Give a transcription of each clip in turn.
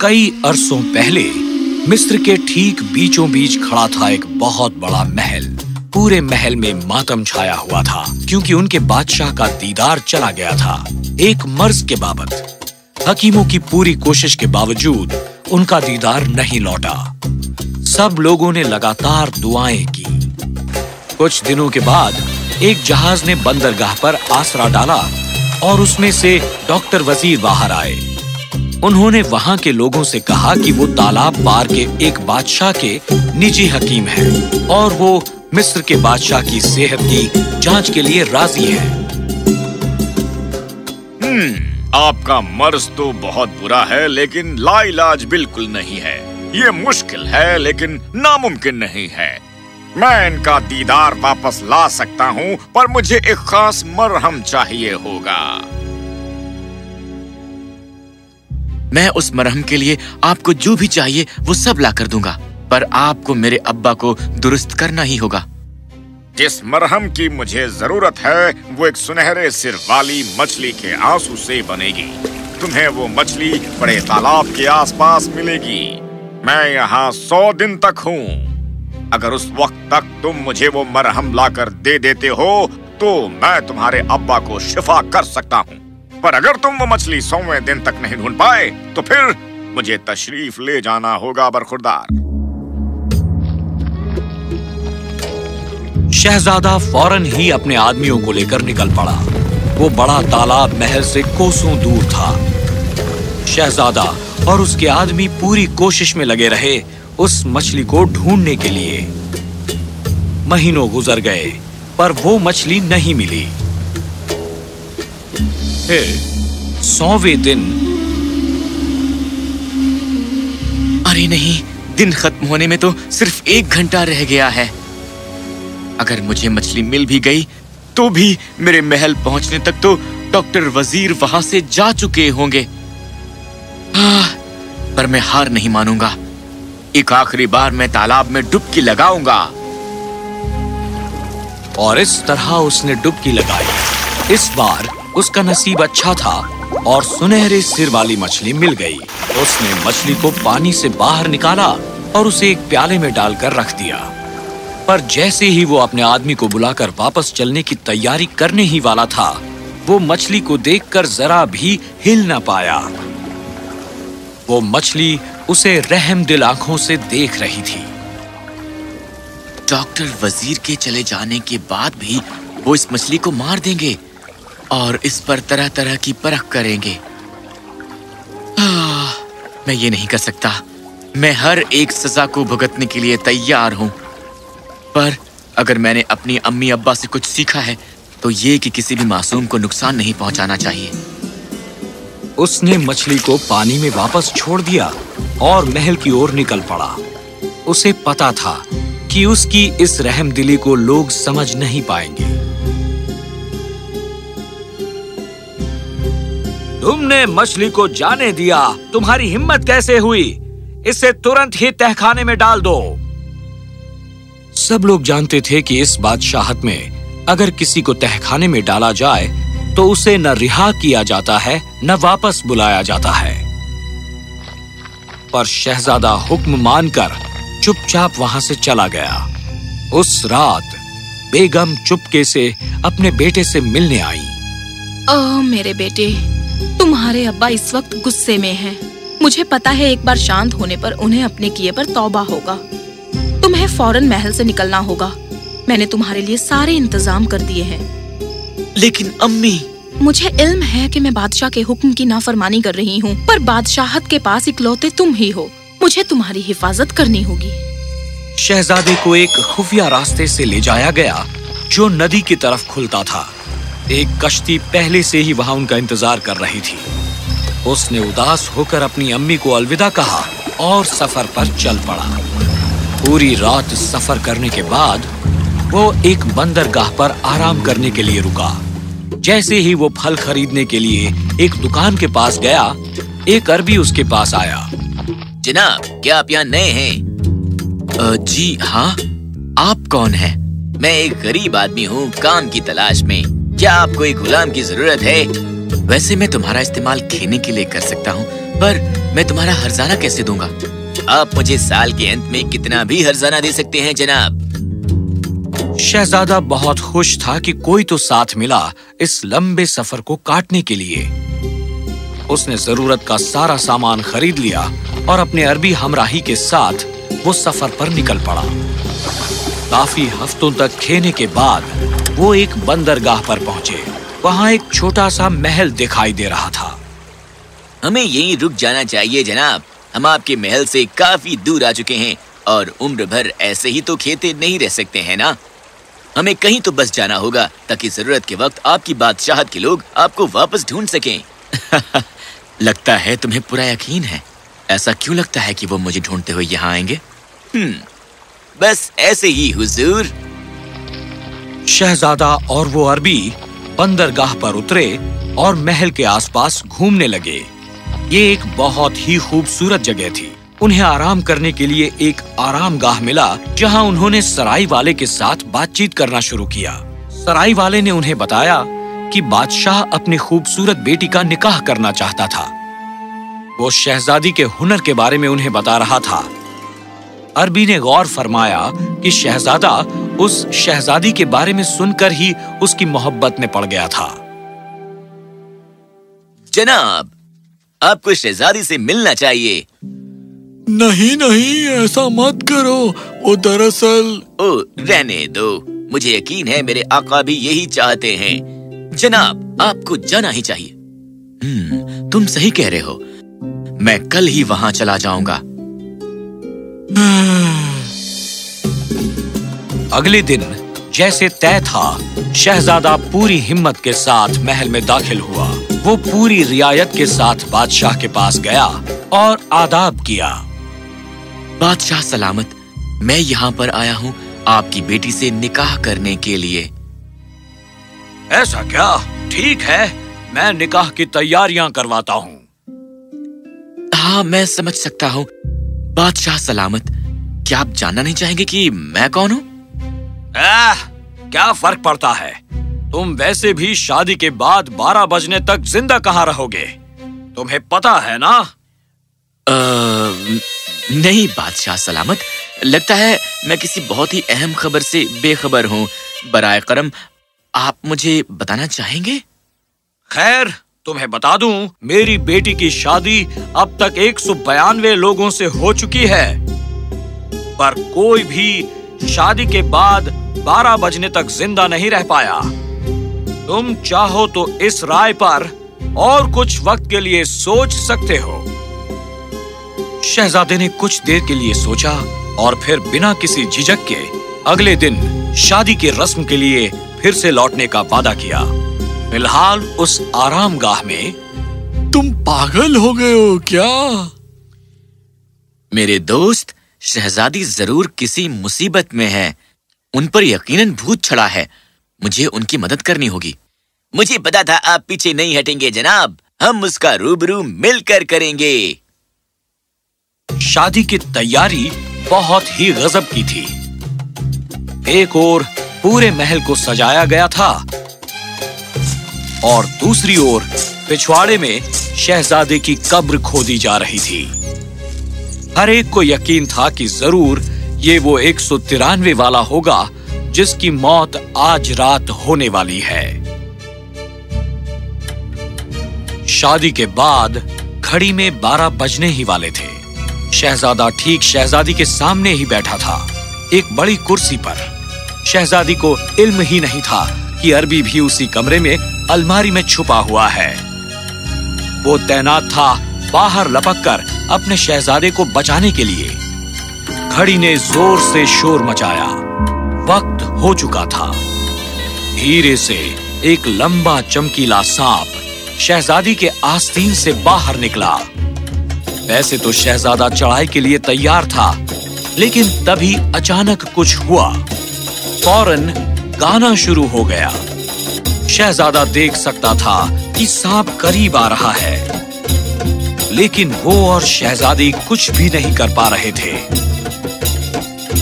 कई अरसों पहले मिस्र के ठीक बीचों बीच खड़ा था एक बहुत बड़ा महल। पूरे महल में मातम छाया हुआ था, क्योंकि उनके बादशाह का दीदार चला गया था। एक मर्ज के बाबत, हकीमों की पूरी कोशिश के बावजूद उनका दीदार नहीं लौटा। सब लोगों ने लगातार दुआएँ की। कुछ दिनों के बाद एक जहाज़ ने बंदरगाह पर आसरा डाला और उसमें से डॉक्टर वज़ीर बाहर आए। उन्होंने वहाँ के लोगों से कहा कि वो तालाब पार के एक बादशाह के निजी हकीम हैं और वो मिस्र के बादशाह की सेहत की जाँच के लिए राज़ी है। हम्म आपका मर्ज तो बहुत बुरा है, लेकिन लाइलाज बिल्कुल नहीं है। ये मुश्किल है, लेकिन नामुमकिन नहीं है। मैं इनका दीदार वापस ला सकता हूँ, पर मुझे एक खास मरहम चाहिए होगा। मैं उस मरहम के लिए आपको जो भी चाहिए, वो सब ला कर दूँगा। पर आपको मेरे अब्बा को दुरुस्त करना ही होगा। जिस मरहम की मुझे ज़रूरत है, वो एक सुनहरे सिर वाली मछली के आँसू से बनेगी। तुम्हें वो मछली बड़े तालाब के आसपास मिलेगी। मैं यहाँ सौ दिन तक हूँ। अगर उस वक्त तक तुम मुझे वो मरहम लाकर दे देते हो तो मैं तुम्हारे अब्बा को शिफा कर सकता हूँ। पर अगर तुम वो मछली सौवें दिन तक नहीं ढूंढ पाए तो फिर मुझे तशरीफ़ ले जाना होगा, बरखुरदार। शहजादा फ़ौरन ही अपने आदमियों को लेकर निकल पड़ा। वो बड़ा तालाब महल से कोसों दूर था। शहजादा और उसके आदमी पूरी कोशिश में लगे रहे उस मछली को ढूँढने के लिए। महीनों गुजर गए, पर वो मछली नहीं मिली। फिर सौवे दिन। अरे नहीं दिन खत्म होने में तो सिर्फ़ एक घंटा रह गया है। अगर मुझे मछली मिल भी गई तो भी मेरे महल पहुँचने तक तो डॉक्टर वज़ीर वहाँ से जा चुके होंगे। हाँ, पर मैं हार नहीं मानूँगा। एक आखिरी बार मैं तालाब में डुबकी लगाऊँगा। और इस तरह उसने डुबकी लगाई। इस बार उसका नसीब अच्छा था और सुनहरे सिर वाली मछली मिल गई। उसने मछली को पानी से बाहर निकाला और उसे एक प्याले में डालकर रख दिया। पर जैसे ही वो अपने आदमी को बुलाकर वापस चलने की तैयारी करने ही वाला था, वो मछली को देखकर जरा भी हिल ना पाया। वो मछली उसे रहम दिल आँखों से देख रही थी। डॉक्टर वज़ीर के चले जाने के बाद भी वो इस मछली को मार देंगे। और इस पर तरह तरह की परख करेंगे। आ, मैं ये नहीं कर सकता। मैं हर एक सजा को भुगतने के लिए तैयार हूँ। पर अगर मैंने अपनी अम्मी अब्बा से कुछ सीखा है तो ये कि किसी भी मासूम को नुकसान नहीं पहुंचाना चाहिए। उसने मछली को पानी में वापस छोड़ दिया और महल की ओर निकल पड़ा। उसे पता था कि उसकी इस रहमदिली को लोग समझ नहीं पाएँगे। तुमने मछली को जाने दिया। तुम्हारी हिम्मत कैसे हुई? इसे तुरंत ही तहखाने में डाल दो। सब लोग जानते थे कि इस बादशाहत में अगर किसी को तहखाने में डाला जाए तो उसे न रिहा किया जाता है, न वापस बुलाया जाता है। पर शहजादा हुक्म मानकर चुपचाप वहाँ से चला गया। उस रात बेगम चुपके से अपने बेटे से मिलने आई। ओ मेरे बेटे। तुम्हारे अब्बा इस वक्त गुस्से में हैं। मुझे पता है एक बार शांत होने पर उन्हें अपने किए पर तौबा होगा। तुम्हें फ़ौरन महल से निकलना होगा। मैंने तुम्हारे लिए सारे इंतज़ाम कर दिए हैं। लेकिन अम्मी। मुझे इल्म है कि मैं बादशाह के हुक्म की नाफरमानी कर रही हूँ पर बादशाहत के पास इकलौते तुम ही हो। मुझे तुम्हारी हिफाजत करनी होगी। शहजादे को एक खुफिया रास्ते से ले जाया गया जो नदी की तरफ़ खुलता था। एक कश्ती पहले से ही वहाँ उनका इंतज़ार कर रही थी। उसने उदास होकर अपनी अम्मी को अलविदा कहा और सफ़र पर चल पड़ा। पूरी रात सफ़र करने के बाद वो एक बंदरगाह पर आराम करने के लिए रुका। जैसे ही वो फल खरीदने के लिए एक दुकान के पास गया एक अरबी उसके पास आया। जनाब क्या आप यहाँ नए हैं? जी हाँ आप कौन हैं? मैं एक गरीब आदमी हूँ काम की तलाश में। क्या आपको एक गुलाम की ज़रूरत है? वैसे मैं तुम्हारा इस्तेमाल खेने के लिए कर सकता हूँ, पर मैं तुम्हारा हरजाना कैसे दूँगा? आप मुझे साल के अंत में कितना भी हरजाना दे सकते हैं, जनाब। शहजादा बहुत खुश था कि कोई तो साथ मिला इस लंबे सफ़र को काटने के लिए। उसने ज़रूरत का सारा सामान खरीद लिया और अपने अरबी हमराही के साथ वो सफ़र पर निकल पड़ा। काफ़ी हफ्तों तक खेने के बाद वो एक बंदरगाह पर पहुँचे। वहाँ एक छोटा सा महल दिखाई दे रहा था। हमें यहीं रुक जाना चाहिए जनाब। हम आपके महल से काफ़ी दूर आ चुके हैं और उम्र भर ऐसे ही तो खेते नहीं रह सकते हैं ना? हमें कहीं तो बस जाना होगा ताकि ज़रूरत के वक्त आपकी बादशाहत के लोग आपको वापस ढूंढ सकें। लगता है तुम्हें पूरा यकीन है। ऐसा क्यों लगता है कि वो मुझे ढूंढते हुए यहाँ आएँगे? हम्म बस ऐसे ही हुजूर। शहजादा और वो अरबी बंदरगाह पर उतरे और महल के आसपास घूमने लगे। ये एक बहुत ही खूबसूरत जगह थी। उन्हें आराम करने के लिए एक आराम गाह मिला, जहाँ उन्होंने सराय वाले के साथ बातचीत करना शुरू किया। सराय वाले ने उन्हें बताया कि बादशाह अपनी खूबसूरत बेटी का निकाह करना चाहता था। वो शहजादी के हुनर के बारे में उन्हें बता रहा था। अरबी ने गौर फरमाया कि शहजादा उस शहजादी के बारे में सुनकर ही उसकी मोहब्बत में पड़ गया था। जनाब आपको शहजादी से मिलना चाहिए। नहीं नहीं ऐसा मत करो। वो दरअसल ओ रहने दो। मुझे यकीन है मेरे आका भी यही चाहते हैं। जनाब आपको जाना ही चाहिए। हम्म तुम सही कह रहे हो। मैं कल ही वहाँ चला जाऊँगा। अगले दिन जैसे तय था शहजादा पूरी हिम्मत के साथ महल में दाखिल हुआ। वो पूरी रियायत के साथ बादशाह के पास गया और आदाब किया। बादशाह सलामत मैं यहाँ पर आया हूँ आपकी बेटी से निकाह करने के लिए। ऐसा क्या? ठीक है मैं निकाह की तैयारियाँ करवाता हूँ। हाँ मैं समझ सकता हूँ। बादशाह सलामत क्या आप जानना नहीं चाहेंगे कि मैं कौन हूँ? आह, क्या फ़र्क पड़ता है? तुम वैसे भी शादी के बाद बारह बजने तक ज़िंदा कहाँ रहोगे? तुम्हें पता है ना? अ, नहीं बादशाह सलामत। लगता है मैं किसी बहुत ही अहम खबर से बेखबर हूँ। बराए करम आप मुझे बताना चाहेंगे? खैर तुम्हें बता दूँ मेरी बेटी की शादी अब तक एक सौ बयानवे लोगों से हो चुकी है। पर कोई भी शादी के बाद बारह बजने तक ज़िंदा नहीं रह पाया। तुम चाहो तो इस राय पर और कुछ वक्त के लिए सोच सकते हो। शहजादे ने कुछ देर के लिए सोचा और फिर बिना किसी झिझक के अगले दिन शादी की रस्म के लिए फिर से लौटने का वादा किया। फ़िलहाल उस आराम गाह में तुम पागल हो गए हो क्या? मेरे दोस्त शहजादी ज़रूर किसी मुसीबत में है। उन पर यकीनन भूत छड़ा है। मुझे उनकी मदद करनी होगी। मुझे पता था आप पीछे नहीं हटेंगे, जनाब। हम उसका रूबरू मिलकर करेंगे। शादी की तैयारी बहुत ही गजब की थी। एक ओर पूरे महल को सजाया गया था, और दूसरी ओर पिछवाड़े में शहजादे की कब्र खोदी जा रही थी। हर एक को यकीन था कि ज़रूर ये वो एक सौ तिरानवे वाला होगा, जिसकी मौत आज रात होने वाली है। शादी के बाद घड़ी में बारह बजने ही वाले थे। शहजादा ठीक शहजादी के सामने ही बैठा था, एक बड़ी कुर्सी पर। शहजादी को इल्म ही नहीं था कि अरबी भी उसी कमरे में अलमारी में छुपा हुआ है। वो तैनात था बाहर लपक कर अपने शहजादे को बचाने के लिए। घड़ी ने ज़ोर से शोर मचाया। वक्त हो चुका था। धीरे से एक लंबा चमकीला सांप शहजादी के आस्तीन से बाहर निकला। वैसे तो शहजादा चढ़ाई के लिए तैयार था, लेकिन तभी अचानक कुछ हुआ। फ़ौरन गाना शुरू हो गया। शहजादा देख सकता था कि सांप करीब आ रहा है। लेकिन वो और शहजादी कुछ भी नहीं कर पा रहे थे।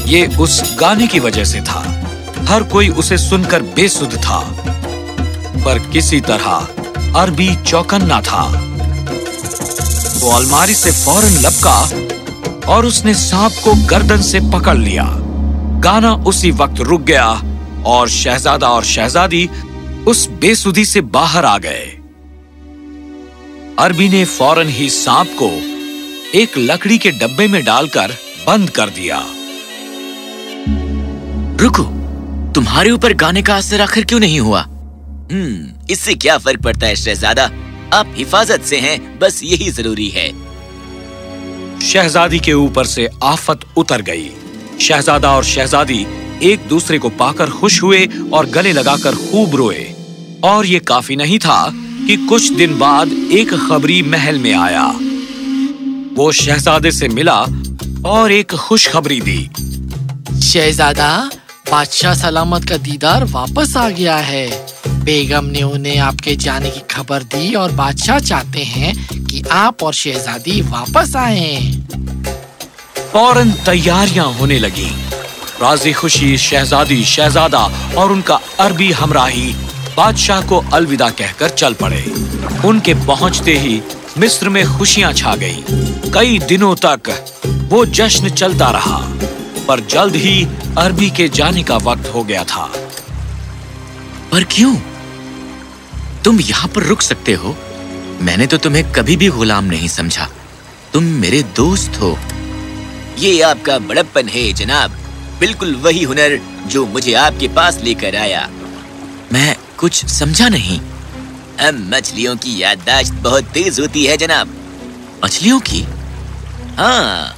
ये उस गाने की वजह से था। हर कोई उसे सुनकर बेसुध था। पर किसी तरह अरबी चौकन्ना था। वो अलमारी से फ़ौरन लपका और उसने सांप को गर्दन से पकड़ लिया। गाना उसी वक्त रुक गया और शहजादा और शहजादी उस बेसुधी से बाहर आ गए। अरबी ने फ़ौरन ही सांप को एक लकड़ी के डब्बे में डालकर बंद कर दिया। रुको तुम्हारे ऊपर गाने का असर आखिर क्यों नहीं हुआ? हम्म इससे क्या फ़र्क पड़ता है शहजादा? आप हिफाजत से हैं बस यही ज़रूरी है। शहजादी के ऊपर से आफत उतर गई। शहजादा और शहजादी एक दूसरे को पाकर खुश हुए और गले लगाकर खूब रोए। और ये काफ़ी नहीं था कि कुछ दिन बाद एक खबरी महल में आया। वो शहजादे से मिला और एक खुशखबरी दी। शहजादा बादशाह सलामत का दीदार वापस आ गया है। बेगम ने उन्हें आपके जाने की खबर दी और बादशाह चाहते हैं कि आप और शहजादी वापस आए। फ़ौरन तैयारियाँ होने लगी। राज़ी खुशी शहजादी, शहजादा और उनका अरबी हमराही बादशाह को अलविदा कहकर चल पड़े। उनके पहुँचते ही मिस्र में खुशियाँ छा गईं। कई दिनों तक वो जश्न चलता रहा। पर जल्द ही अरबी के जाने का वक्त हो गया था। पर क्यों? तुम यहाँ पर रुक सकते हो। मैंने तो तुम्हें कभी भी गुलाम नहीं समझा। तुम मेरे दोस्त हो। ये आपका बड़प्पन है, जनाब। बिल्कुल वही हुनर जो मुझे आपके पास लेकर आया। मैं कुछ समझा नहीं। हम मछलियों की याददाश्त बहुत तेज होती है, जनाब। मछलियों की? हाँ।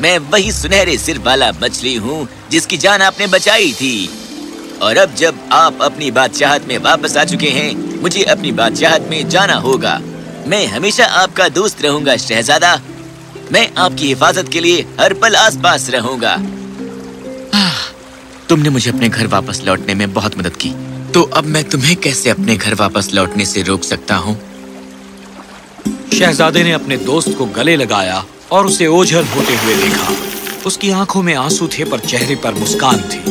मैं वही सुनहरे सिर वाला मछली हूँ, जिसकी जान आपने बचाई थी। और अब जब आप अपनी बादशाहत में वापस आ चुके हैं, मुझे अपनी बादशाहत में जाना होगा। मैं हमेशा आपका दोस्त रहूँगा, शहजादा। मैं आपकी हिफाजत के लिए हर पल आसपास रहूँगा। तुमने मुझे अपने घर वापस लौटने में बहुत मदद की। तो अब मैं तुम्हें कैसे अपने घर वापस लौटने से रोक सकता हूँ? शहजादे ने अपने दोस्त को गले लगाया और उसे ओझल होते हुए देखा। उसकी आँखों में आँसू थे, पर चेहरे पर मुस्कान थी।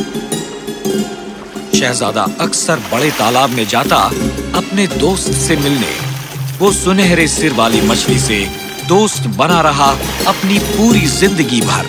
शहजादा अक्सर बड़े तालाब में जाता, अपने दोस्त से मिलने। वो सुनहरे सिर वाली मछली से दोस्त बना रहा, अपनी पूरी ज़िंदगी भर।